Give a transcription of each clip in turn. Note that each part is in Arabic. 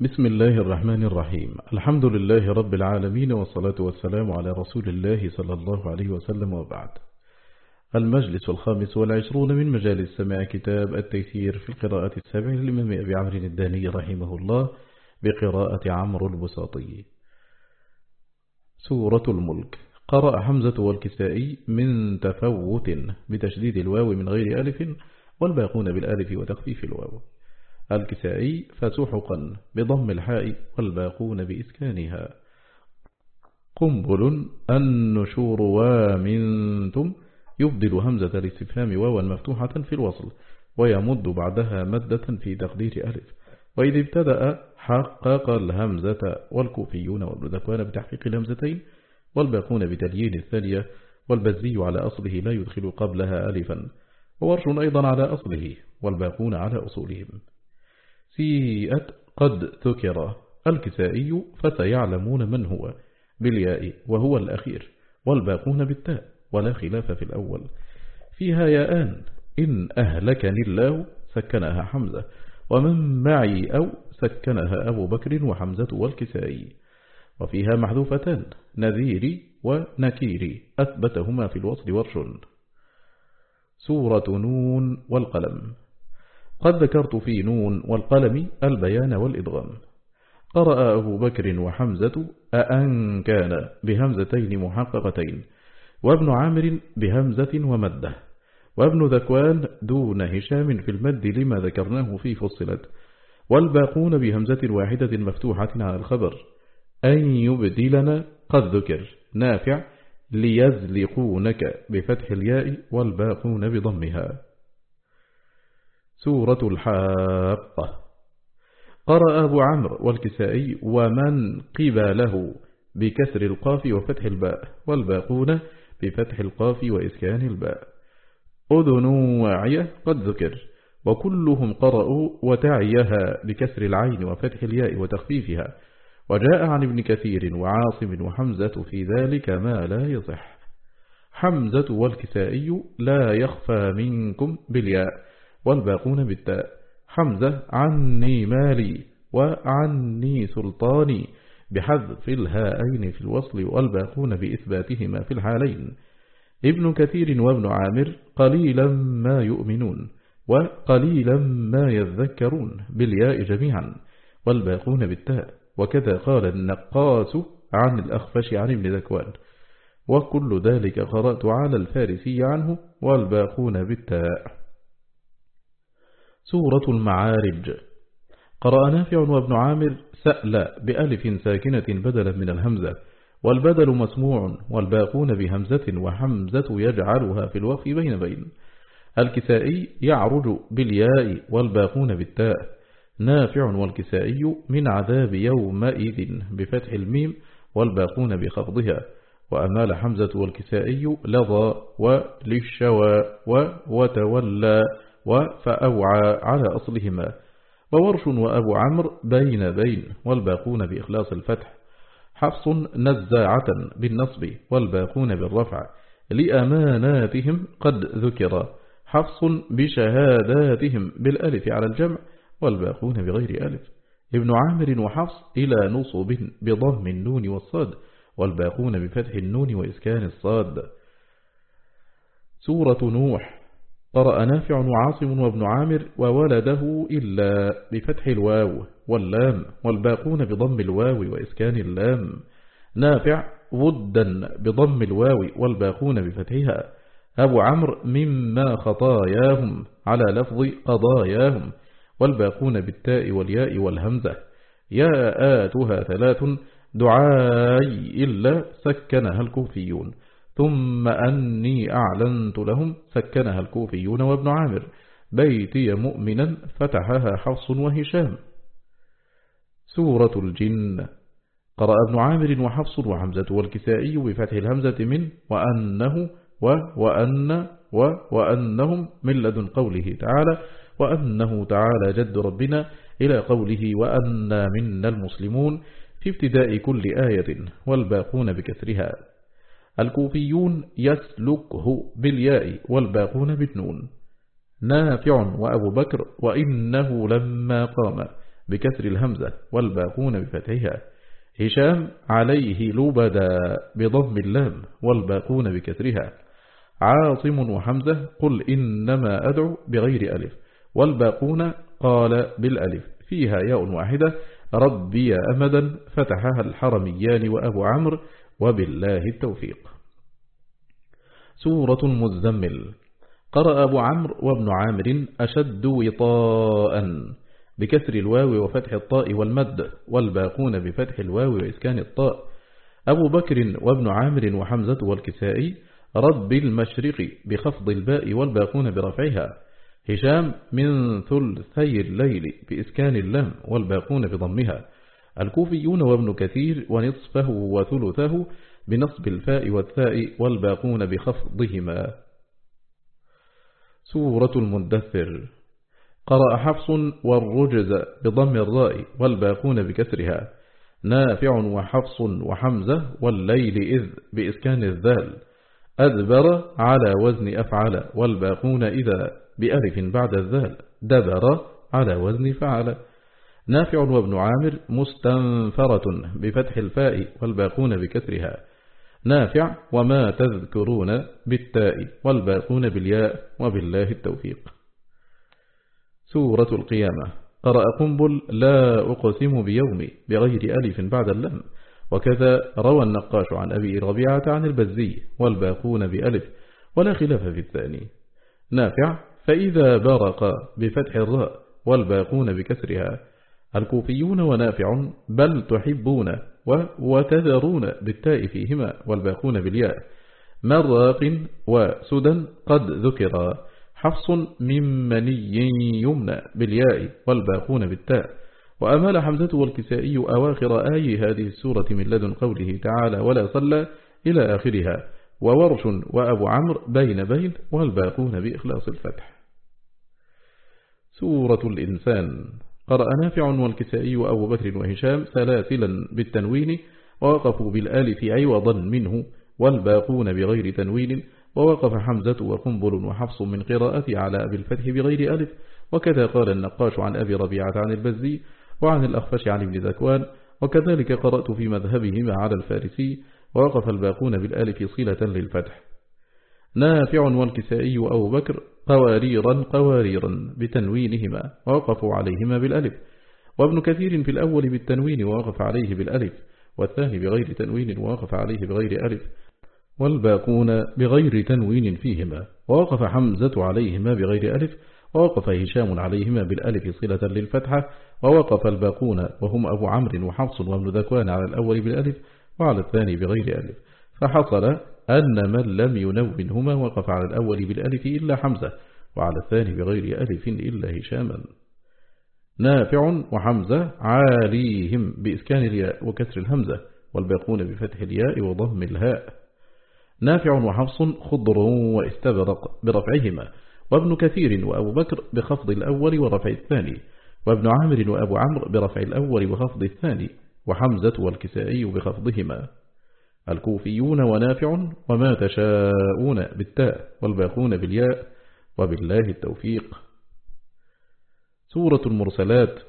بسم الله الرحمن الرحيم. الحمد لله رب العالمين والصلاة والسلام على رسول الله صلى الله عليه وسلم وبعد. المجلس الخامس والعشرون من مجالس سماع كتاب التيسير في القراءة السابع للإمام أبي عمرو الداني رحمه الله بقراءة عمرو البساطي. سورة الملك. قرأ حمزة والكسائي من تفوت بتشديد الواو من غير ألف والباقون بالألف وتخفيف الواو. الكسائي فسحقا بضم الحاء والباقون بإسكانها. قنبل النشور وامنتم يبدل همزة الاستفهام واوا مفتوحة في الوصل ويمد بعدها مدة في تقدير ألف. وإذ ابتدأ حقق الهمزة والكوفيون والذكوان بتحقيق الهمزتين والباقون بتليين الثانية والبزي على أصله لا يدخل قبلها ألفا. وورش أيضا على أصله والباقون على أصولهم. سيئت قد ذكر الكسائي فسيعلمون من هو بالياء وهو الأخير والباقون بالتاء ولا خلاف في الأول. فيها ياءان إن أهلكني الله سكنها حمزة ومن معي أو سكنها أبو بكر وحمزة والكسائي. وفيها محذوفتان نذيري ونكيري أثبتهما في الوصل ورش سورة نون والقلم. قد ذكرت في نون والقلم البيان والإدغام. قرأ أبو بكر وحمزة أأن كان بهمزتين محققتين وابن عامر بهمزة ومدة وابن ذكوان دون هشام في المد لما ذكرناه في فصلت والباقون بهمزة واحدة مفتوحة على الخبر. أن يبدلنا قد ذكر نافع ليزلقونك بفتح الياء والباقون بضمها. سورة الحاقة. قرأ أبو عمرو والكسائي ومن قبله بكسر القاف وفتح الباء والباقون بفتح القاف وإسكان الباء. أذن واعية قد ذكر وكلهم قرأوا وتعيها بكسر العين وفتح الياء وتخفيفها. وجاء عن ابن كثير وعاصم وحمزة في ذلك ما لا يصح. حمزة والكسائي لا يخفى منكم بالياء. والباقون بالتاء. حمزة عني مالي وعني سلطاني بحذف الهاءين في الوصل والباقون بإثباتهما في الحالين. ابن كثير وابن عامر قليلا ما يؤمنون وقليلا ما يذكرون بالياء جميعا. والباقون بالتاء وكذا قال النقاس عن الأخفش عن ابن ذكوان وكل ذلك قرأت على الفارسي عنه والباقون بالتاء. سورة المعارج. قرأ نافع وابن عامر سأل بألف ساكنة بدلا من الهمزة والبدل مسموع والباقون بهمزة وحمزة يجعلها في الوقف بين بين. الكسائي يعرج بالياء والباقون بالتاء. نافع والكسائي من عذاب يومئذ بفتح الميم والباقون بخفضها. وأمال حمزة والكسائي لظى وللشوى وتولى. وفأوعى على أصلهما وورش وأبو عمرو بين بين والباقون بإخلاص الفتح حفص نزاعة بالنصب والباقون بالرفع لأماناتهم قد ذكر حفص بشهاداتهم بالألف على الجمع والباقون بغير ألف. ابن عامر وحفص إلى نصب بضم النون والصاد والباقون بفتح النون وإسكان الصاد. سورة نوح قرأ نافع وعاصم وابن عامر وولده إلا بفتح الواو واللام والباقون بضم الواو وإسكان اللام. نافع ودا بضم الواو والباقون بفتحها. أبو عمرو مما خطاياهم على لفظ قضاياهم والباقون بالتاء والياء والهمزة. يا آتها ثلاث دعاي إلا سكنها الكوفيون. ثم أني أعلنت لهم سكنها الكوفيون وابن عامر. بيتي مؤمنا فتحها حفص وهشام. سورة الجن. قرأ ابن عامر وحفص وحمزة والكسائي بفتح الهمزة من وأنه و وأن و وأنهم من لدن قوله تعالى وأنه تعالى جد ربنا إلى قوله وأنا منا المسلمون في ابتداء كل آية والباقون بكسرها. الكوفيون يسلكه بالياء والباقون بالنون. نافع وأبو بكر وإنه لما قام بكسر الهمزة والباقون بفتحها. هشام عليه لبدا بضم اللام والباقون بكسرها. عاصم وحمزة قل إنما أدعو بغير ألف. والباقون قال بالألف فيها ياء واحدة. ربي أمدا فتحها الحرميان وأبو عمرو وبالله التوفيق. سورة المزمل. قرأ أبو عمرو وابن عامر أشد وطاء بكسر الواو وفتح الطاء والمد والباقون بفتح الواو وإسكان الطاء. أبو بكر وابن عامر وحمزة والكسائي رب المشرق بخفض الباء والباقون برفعها. هشام من ثلثي الليل بإسكان اللام والباقون بضمها الكوفيون وابن كثير ونصفه وثلثه بنصب الفاء والثاء والباقون بخفضهما. سورة المدثر. قرأ حفص والرجز بضم الراء والباقون بكسرها. نافع وحفص وحمزة والليل إذ بإسكان الذال. أدبر على وزن أفعل والباقون إذا. بألف بعد الذال دبر على وزن فعل. نافع وابن عامر مستنفرة بفتح الفاء والباقون بكسرها. نافع وما تذكرون بالتاء والباقون بالياء وبالله التوفيق. سورة القيامة. قرأ قنبل لا أقسم بيومي بغير ألف بعد اللم وكذا روى النقاش عن أبي ربيعة عن البزي والباقون بألف ولا خلاف في الثاني. نافع فإذا برق بفتح الراء والباقون بكسرها الكوفيون ونافع بل تحبون وتذرون بالتاء فيهما والباقون بالياء مراق وسدى قد ذكر حفص من مني يمنى بالياء والباقون بالتاء وأمال حمزة والكسائي أواخر آي هذه السورة من لدن قوله تعالى ولا صلى إلى آخرها وورش وأبو عمرو بين بين والباقون بإخلاص الفتح. سورة الإنسان. قرأ نافع والكسائي وأبو بكر وهشام سلاسلا بالتنوين ووقفوا بالآلف عوضا منه والباقون بغير تنوين ووقف حمزة وقنبل وحفص من قراءة على أبي الفتح بغير ألف. وكذا قال النقاش عن أبي ربيعة عن البزي وعن الأخفش عن ابن ذكوان. وكذلك قرأت في مذهبهما على الفارسي ووقف الباقون بالآلف صلة للفتح. نافع والكسائي وأبو بكر قواريرا قواريرا بتنوينهما ووقفوا عليهما بالألف. وابن كثير في الأول بالتنوين ووقف عليه بالألف والثاني بغير تنوين ووقف عليه بغير ألف. والباقون بغير تنوين فيهما ووقف حمزة عليهما بغير ألف ووقف هشام عليهما بالألف صلة للفتحة ووقف الباقون وهم أبو عمرو وحفص وابن ذكوان على الأول بالألف وعلى الثاني بغير ألف. فحصل أن من لم ينونهما وقف على الأول بالألف إلا حمزة وعلى الثاني بغير ألف إلا هشاما. نافع وحمزة عاليهم بإسكان الياء وكسر الهمزة والباقون بفتح الياء وضم الهاء. نافع وحفص خضر واستبرق برفعهما وابن كثير وأبو بكر بخفض الأول ورفع الثاني وابن عامر وأبو عمرو برفع الأول وخفض الثاني وحمزة والكسائي بخفضهما. الكوفيون ونافع وما تشاءون بالتاء والباقون بالياء وبالله التوفيق. سورة المرسلات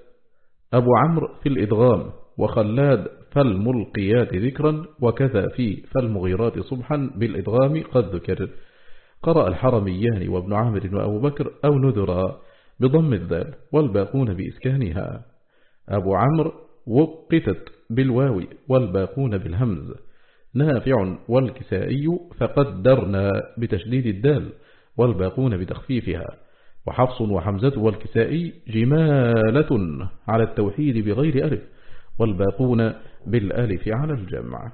أبو عمرو في الإدغام وخلاد فالملقيات ذكرا وكذا في فالمغيرات صبحا بالإدغام قد ذكر. قرأ الحرميان وابن عامر وأبو بكر أو نذرا بضم الذال والباقون بإسكانها. أبو عمرو وقتت بالواو والباقون بالهمز نافع والكسائي فقدرنا بتشديد الدال والباقون بتخفيفها. وحفص وحمزة والكسائي جمالة على التوحيد بغير ألف والباقون بالألف على الجمع.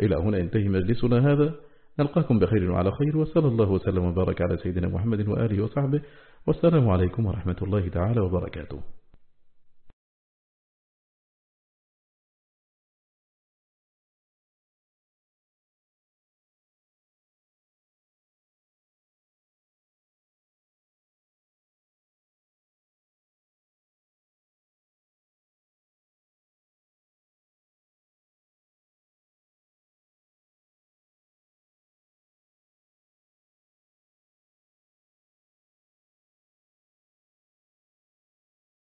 إلى هنا انتهي مجلسنا هذا. نلقاكم بخير وعلى خير وصلى الله وسلم وبارك على سيدنا محمد وآله وصحبه. والسلام عليكم ورحمة الله تعالى وبركاته.